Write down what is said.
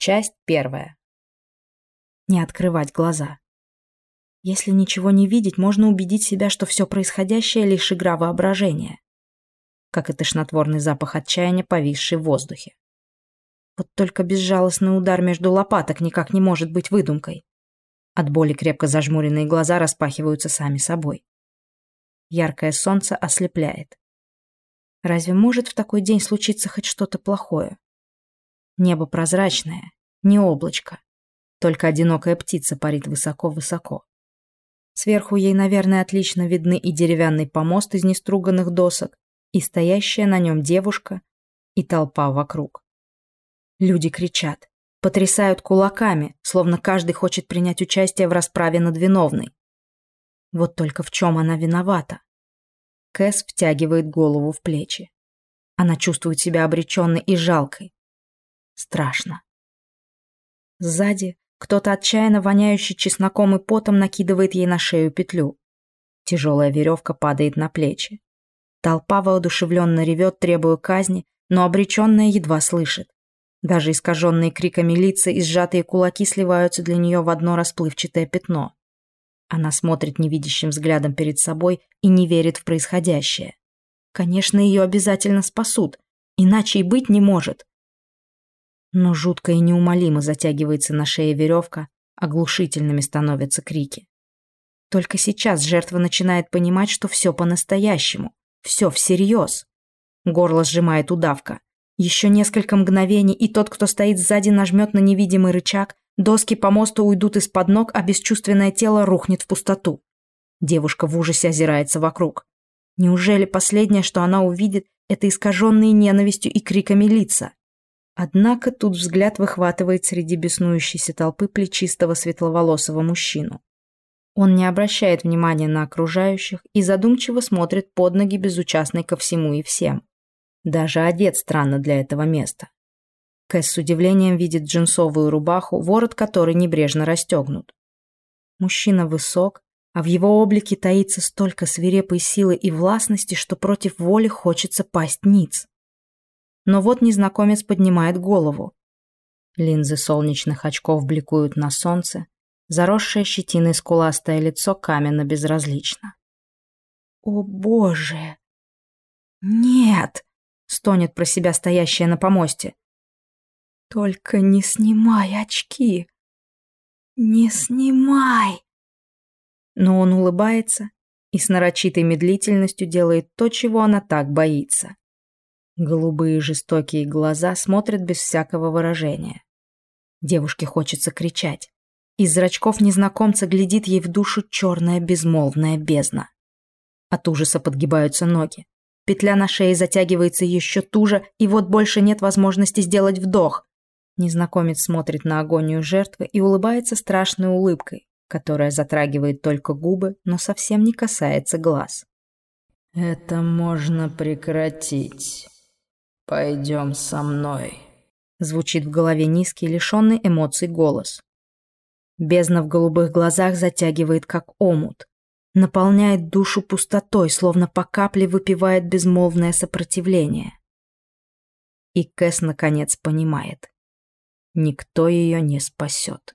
Часть первая. Не открывать глаза. Если ничего не видеть, можно убедить себя, что все происходящее — лишь игра воображения. Как и тошнотворный запах отчаяния, повисший в воздухе. Вот только безжалостный удар между лопаток никак не может быть выдумкой. От боли крепко зажмуренные глаза распахиваются сами собой. Яркое солнце ослепляет. Разве может в такой день случиться хоть что-то плохое? Небо прозрачное, не облачко. Только одинокая птица парит высоко-высоко. Сверху ей, наверное, отлично видны и деревянный помост из неструганных досок, и стоящая на нем девушка, и толпа вокруг. Люди кричат, потрясают кулаками, словно каждый хочет принять участие в расправе над виновной. Вот только в чем она виновата? Кэс втягивает голову в плечи. Она чувствует себя обреченной и жалкой. Страшно. Сзади кто-то отчаянно воняющий чесноком и потом накидывает ей на шею петлю. Тяжелая веревка падает на плечи. Толпа воодушевленно ревет, требуя казни, но обреченная едва слышит. Даже искаженные криками лица и сжатые кулаки сливаются для нее в одно расплывчатое пятно. Она смотрит невидящим взглядом перед собой и не верит в происходящее. Конечно, ее обязательно спасут, иначе и быть не может. Но жутко и неумолимо затягивается на шее веревка, оглушительными становятся крики. Только сейчас жертва начинает понимать, что все по-настоящему, все всерьез. Горло сжимает удавка. Еще несколько мгновений, и тот, кто стоит сзади, нажмет на невидимый рычаг, доски по мосту уйдут из-под ног, а бесчувственное тело рухнет в пустоту. Девушка в ужасе озирается вокруг. Неужели последнее, что она увидит, это искаженные ненавистью и криками лица? Однако тут взгляд выхватывает среди беснующейся толпы плечистого светловолосого мужчину. Он не обращает внимания на окружающих и задумчиво смотрит под ноги, безучастный ко всему и всем. Даже одет странно для этого места. Кэс с удивлением видит джинсовую рубаху, ворот которой небрежно расстегнут. Мужчина высок, а в его облике таится столько свирепой силы и властности, что против воли хочется пасть ниц. Но вот незнакомец поднимает голову. Линзы солнечных очков бликуют на солнце, заросшее щетиной скуластое лицо каменно безразлично. «О боже! Нет!» — стонет про себя стоящая на помосте. «Только не снимай очки! Не снимай!» Но он улыбается и с нарочитой медлительностью делает то, чего она так боится. Голубые жестокие глаза смотрят без всякого выражения. Девушке хочется кричать. Из зрачков незнакомца глядит ей в душу черная безмолвная бездна. От ужаса подгибаются ноги. Петля на шее затягивается еще туже, и вот больше нет возможности сделать вдох. Незнакомец смотрит на агонию жертвы и улыбается страшной улыбкой, которая затрагивает только губы, но совсем не касается глаз. «Это можно прекратить», «Пойдем со мной», — звучит в голове низкий, лишенный эмоций голос. Бездна в голубых глазах затягивает, как омут. Наполняет душу пустотой, словно по капле выпивает безмолвное сопротивление. И Кэс наконец понимает. Никто ее не спасет.